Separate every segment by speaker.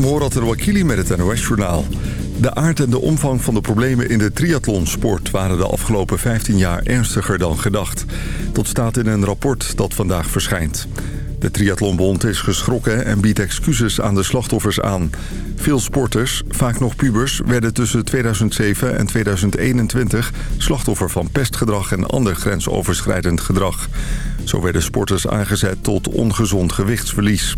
Speaker 1: Morat Wakili met het NOS-journaal. De aard en de omvang van de problemen in de triathlonsport... waren de afgelopen 15 jaar ernstiger dan gedacht. Dat staat in een rapport dat vandaag verschijnt. De Triathlonbond is geschrokken en biedt excuses aan de slachtoffers aan. Veel sporters, vaak nog pubers, werden tussen 2007 en 2021... slachtoffer van pestgedrag en ander grensoverschrijdend gedrag. Zo werden sporters aangezet tot ongezond gewichtsverlies.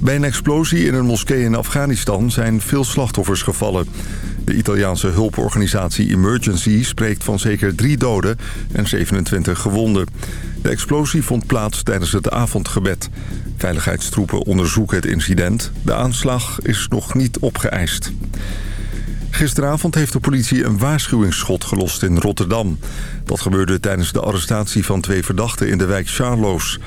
Speaker 1: Bij een explosie in een moskee in Afghanistan zijn veel slachtoffers gevallen. De Italiaanse hulporganisatie Emergency spreekt van zeker drie doden en 27 gewonden. De explosie vond plaats tijdens het avondgebed. Veiligheidstroepen onderzoeken het incident. De aanslag is nog niet opgeëist. Gisteravond heeft de politie een waarschuwingsschot gelost in Rotterdam. Dat gebeurde tijdens de arrestatie van twee verdachten in de wijk Charloes.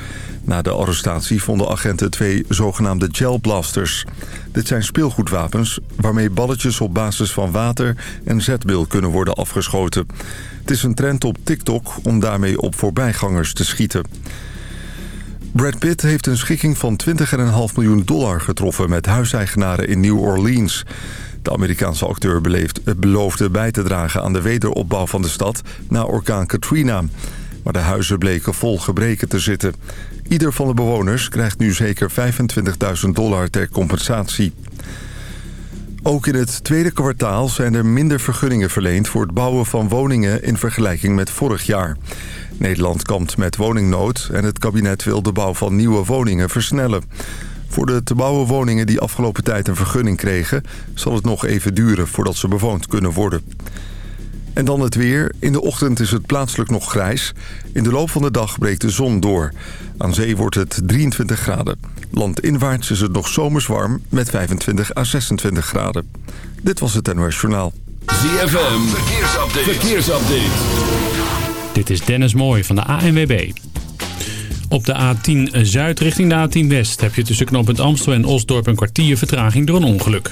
Speaker 1: Na de arrestatie vonden agenten twee zogenaamde gelblasters. Dit zijn speelgoedwapens waarmee balletjes op basis van water en zetbil kunnen worden afgeschoten. Het is een trend op TikTok om daarmee op voorbijgangers te schieten. Brad Pitt heeft een schikking van 20,5 miljoen dollar getroffen met huiseigenaren in New Orleans. De Amerikaanse acteur beleefd, beloofde bij te dragen aan de wederopbouw van de stad na orkaan Katrina. Maar de huizen bleken vol gebreken te zitten. Ieder van de bewoners krijgt nu zeker 25.000 dollar ter compensatie. Ook in het tweede kwartaal zijn er minder vergunningen verleend... voor het bouwen van woningen in vergelijking met vorig jaar. Nederland kampt met woningnood... en het kabinet wil de bouw van nieuwe woningen versnellen. Voor de te bouwen woningen die afgelopen tijd een vergunning kregen... zal het nog even duren voordat ze bewoond kunnen worden. En dan het weer. In de ochtend is het plaatselijk nog grijs. In de loop van de dag breekt de zon door. Aan zee wordt het 23 graden. Landinwaarts is het nog zomers warm met 25 à 26 graden. Dit was het NOS Journaal.
Speaker 2: ZFM, verkeersupdate. verkeersupdate.
Speaker 3: Dit is Dennis Mooij van de ANWB. Op de A10 Zuid richting de A10 West heb je tussen knooppunt Amstel en Osdorp een kwartier vertraging door een ongeluk.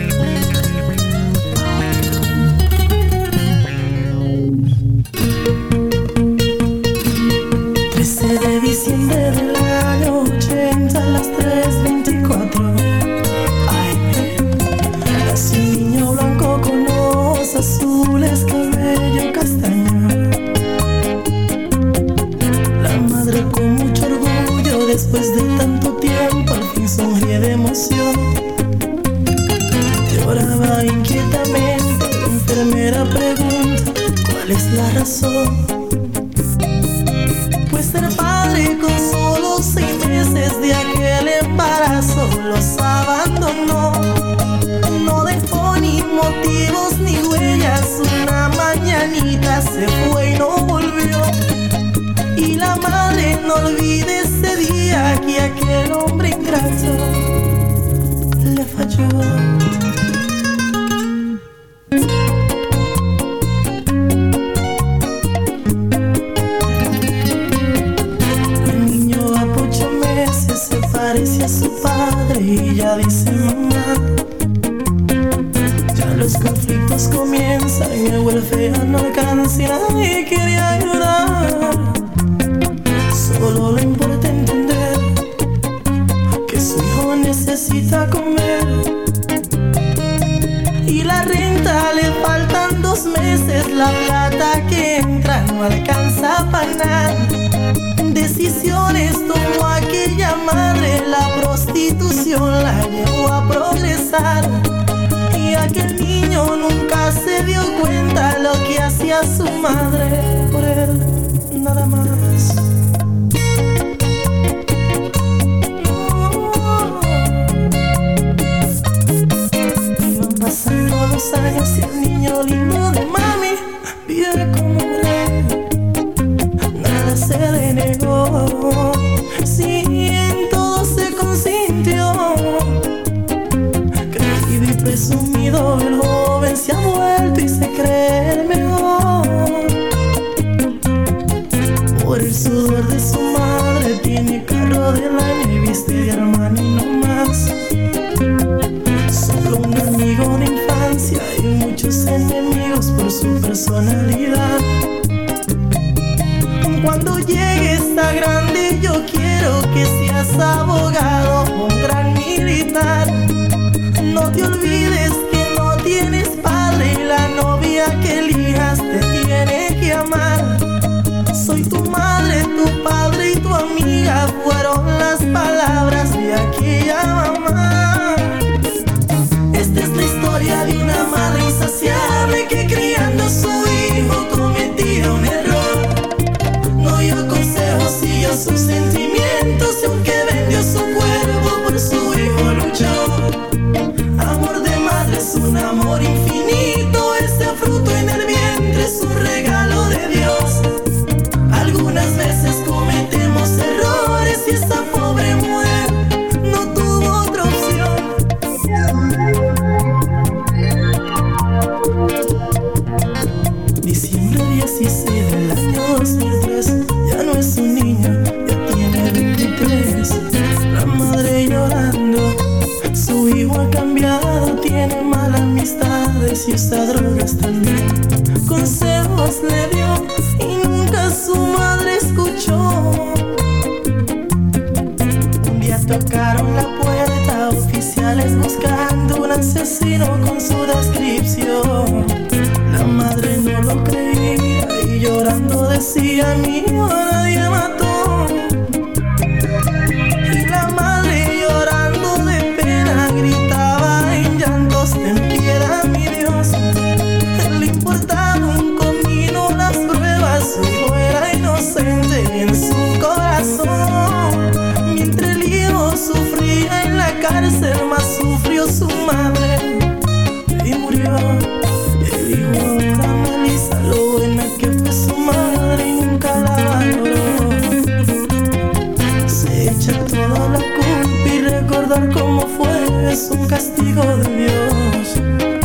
Speaker 4: Es la razón de aquel embarazo los abandonó. No dejó ni motivos ni huellas. Una mañanita se fue
Speaker 5: recordar cómo fue es un castigo de Dios.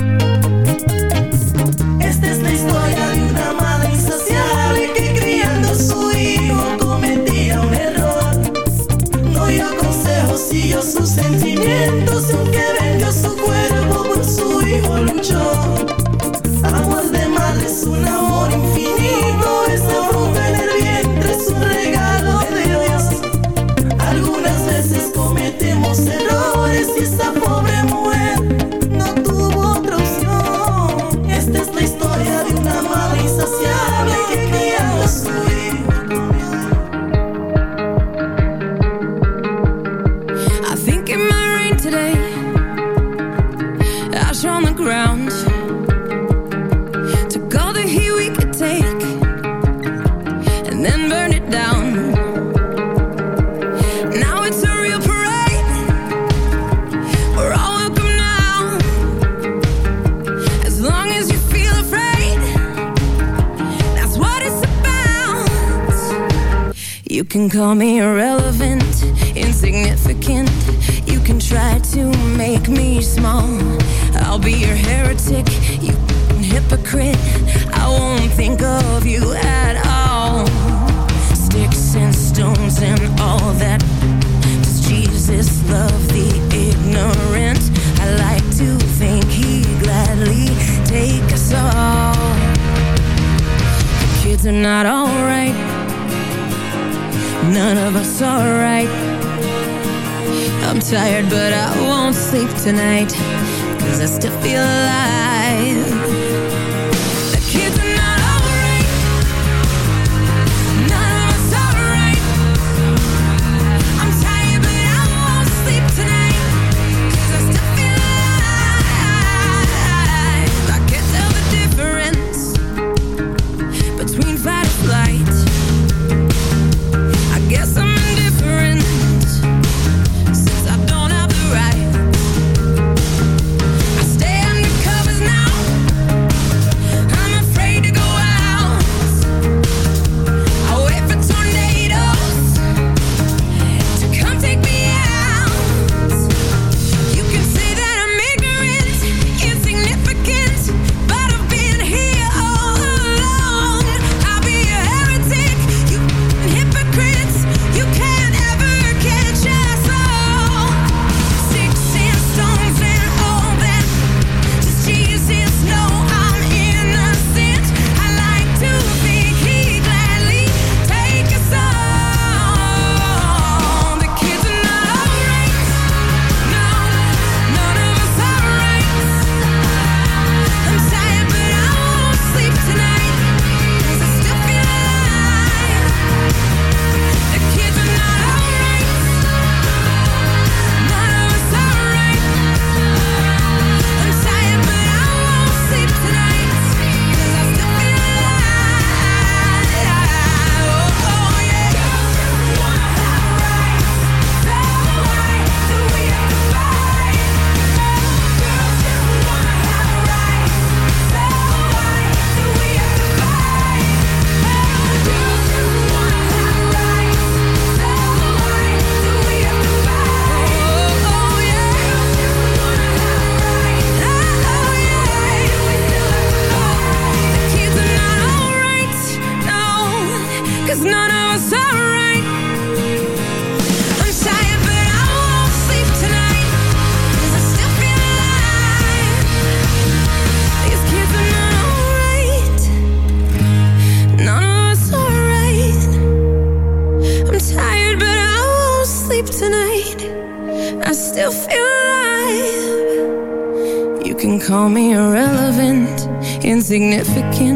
Speaker 6: Insignificant.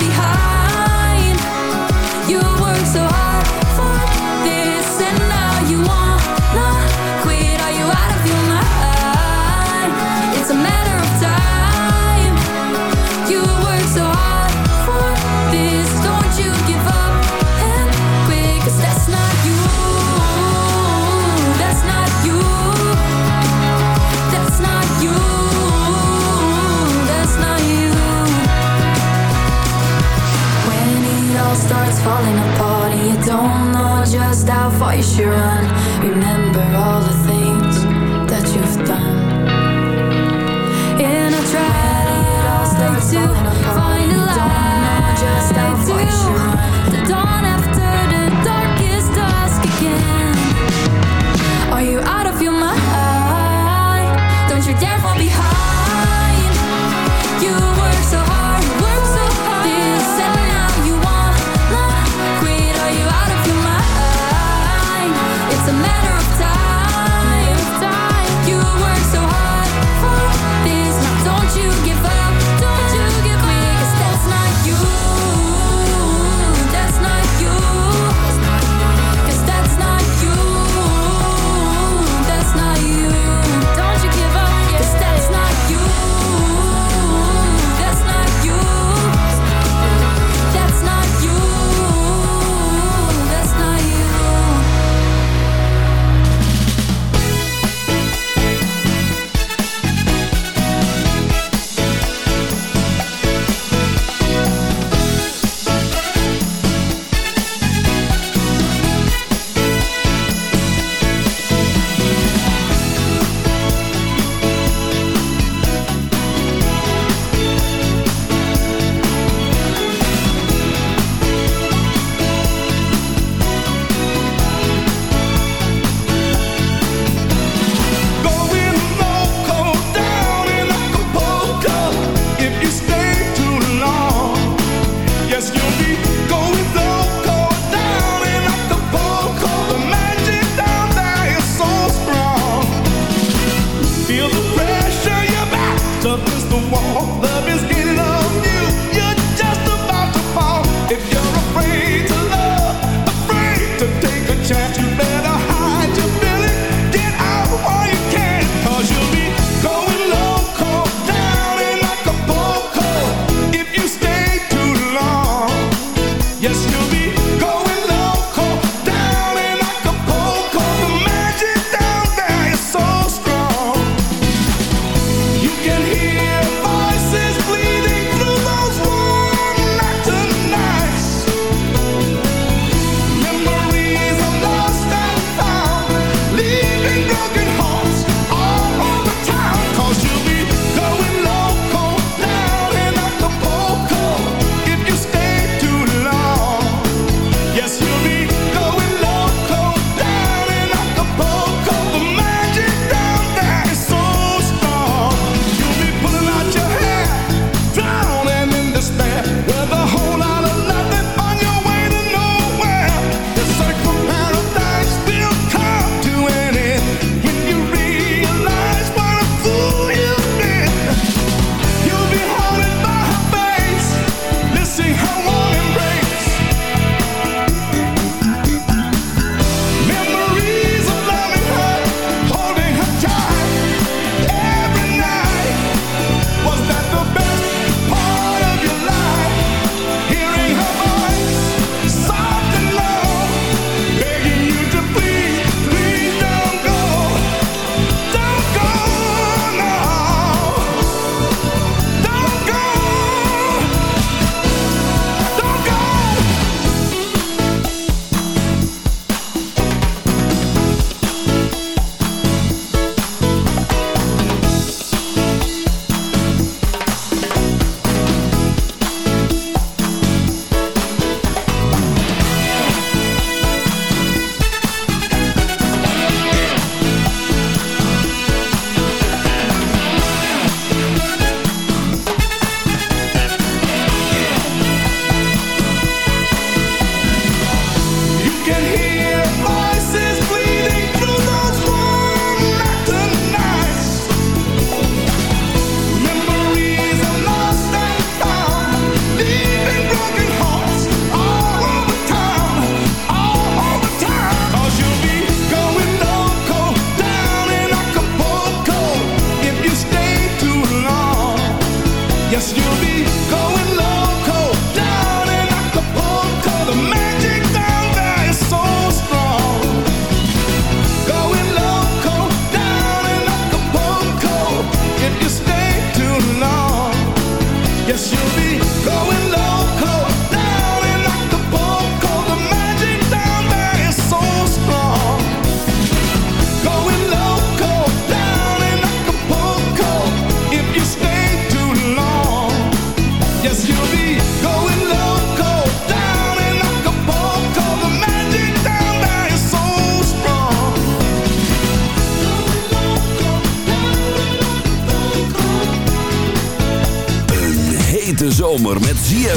Speaker 7: why you run. Remember all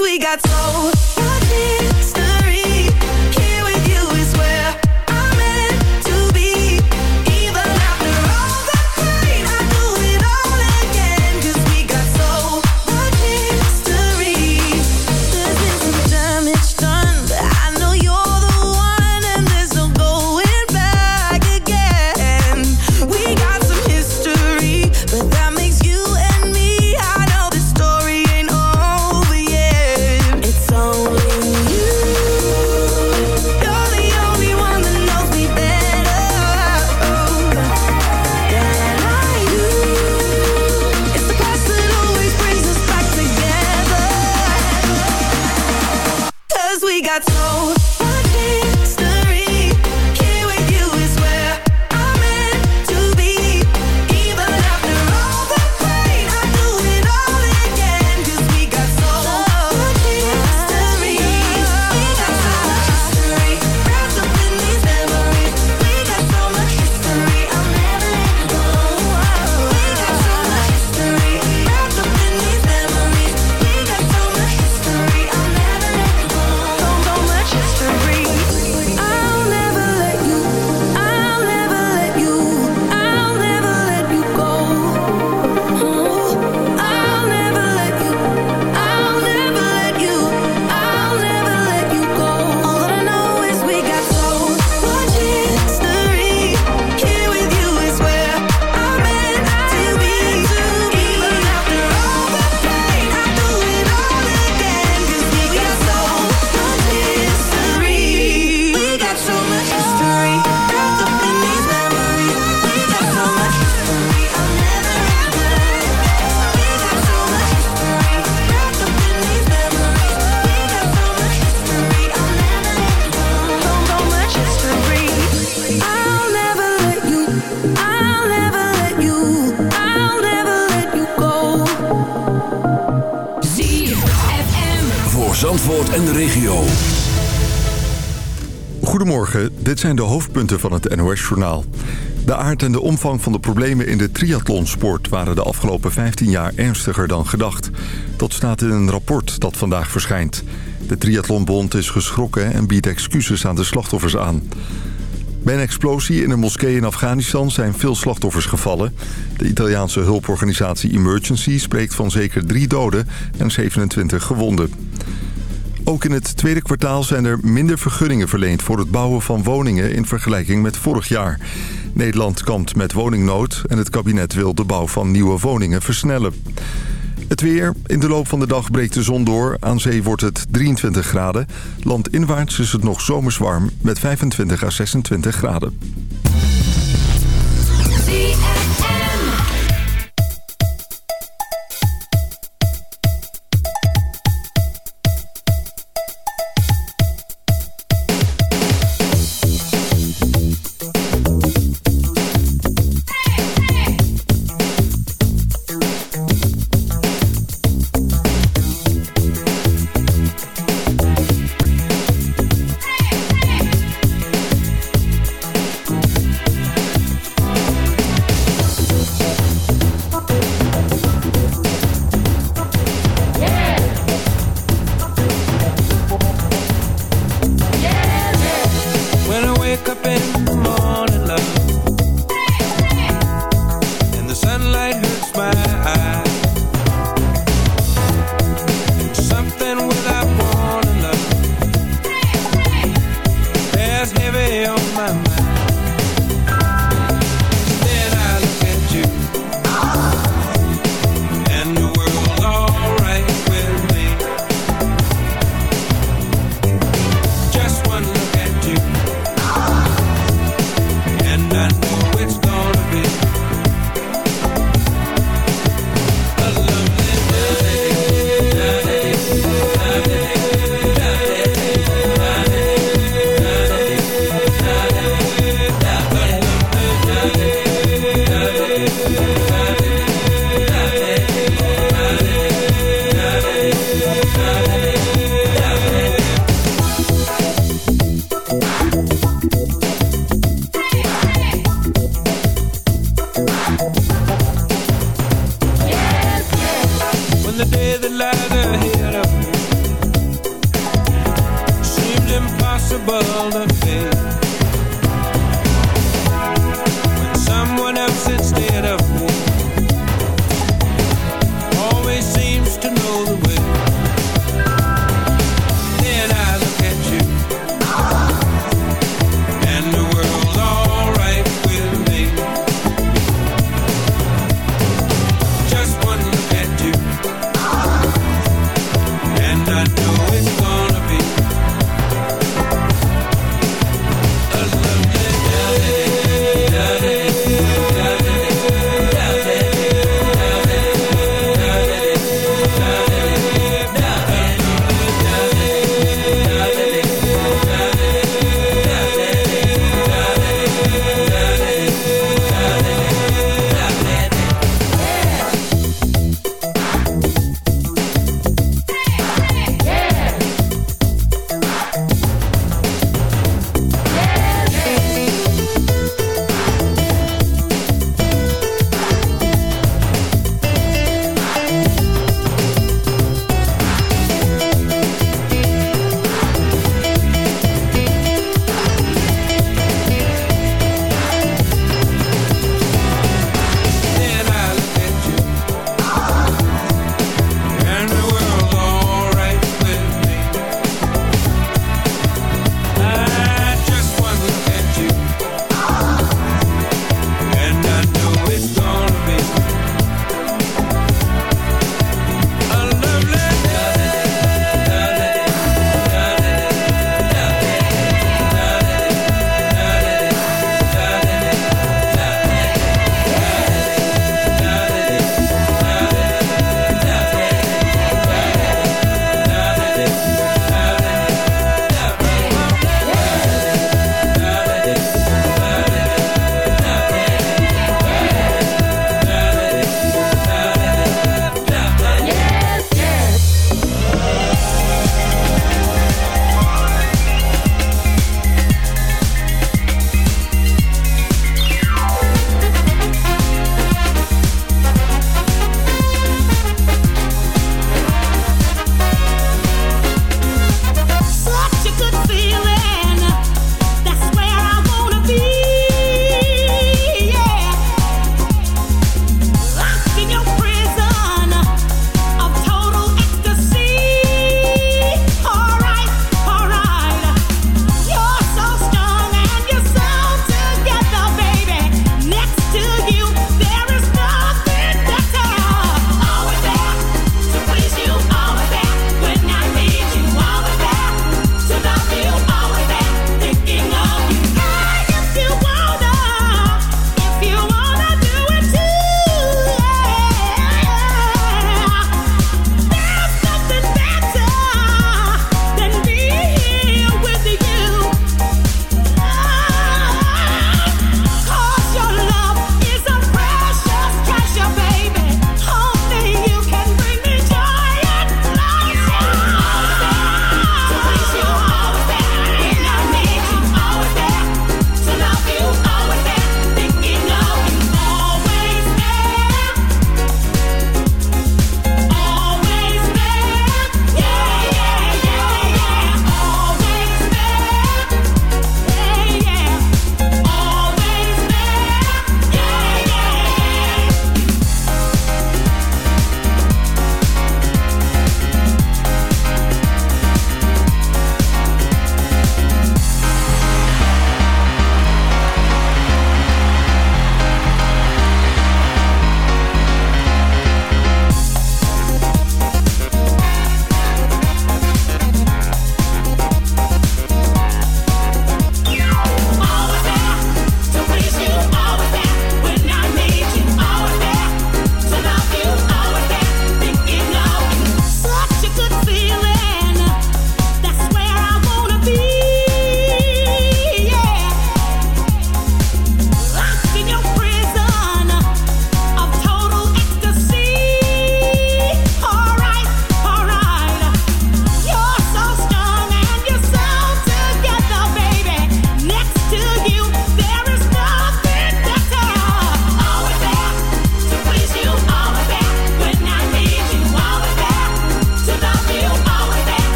Speaker 5: we got soul
Speaker 1: dit zijn de hoofdpunten van het NOS-journaal. De aard en de omvang van de problemen in de triathlonsport... waren de afgelopen 15 jaar ernstiger dan gedacht. Dat staat in een rapport dat vandaag verschijnt. De Triathlonbond is geschrokken en biedt excuses aan de slachtoffers aan. Bij een explosie in een moskee in Afghanistan zijn veel slachtoffers gevallen. De Italiaanse hulporganisatie Emergency spreekt van zeker drie doden en 27 gewonden. Ook in het tweede kwartaal zijn er minder vergunningen verleend... voor het bouwen van woningen in vergelijking met vorig jaar. Nederland kampt met woningnood en het kabinet wil de bouw van nieuwe woningen versnellen. Het weer. In de loop van de dag breekt de zon door. Aan zee wordt het 23 graden. Landinwaarts is het nog zomers warm met 25 à 26 graden.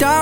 Speaker 8: die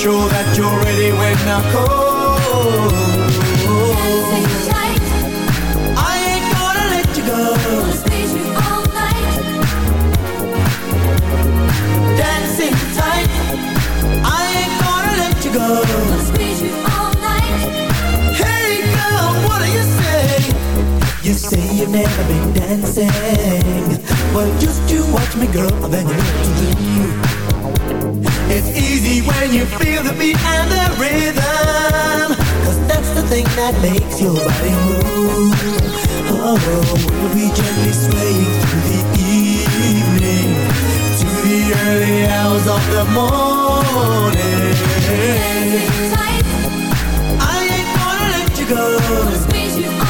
Speaker 9: sure that you're ready when I call. Tight.
Speaker 10: I ain't gonna let you go. You all night.
Speaker 9: Dancing tight,
Speaker 10: I ain't gonna let you go.
Speaker 9: You all night.
Speaker 10: Hey girl, what do you say? You say
Speaker 9: you've never been
Speaker 11: dancing. Well, just you watch me, girl, and then you know to. It's easy when you feel the beat and the rhythm. Cause that's the thing that makes your body move. Oh, we'll be gently swaying through the evening To the early hours of the morning. Tight. I ain't gonna let you go. I'll squeeze you